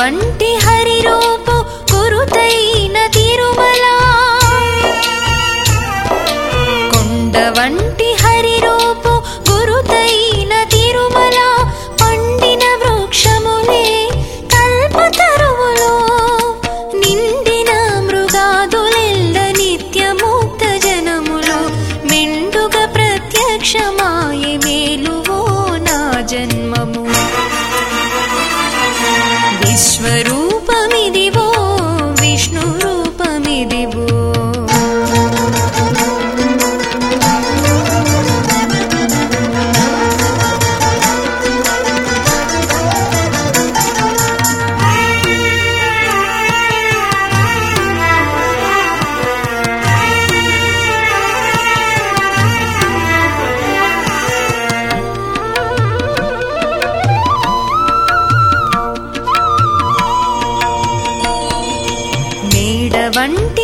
వంటి హరిరూపు కురుతైన తిరుమల. కొండ వంటి హరిరూపు కురుతైన తిరుమల. పండిన వృక్షములే కల్పతరువులో నిండిన మృగాదులెల్ల నిత్యముక్త జనములు. మెండుగా ప్రత్యక్షమా one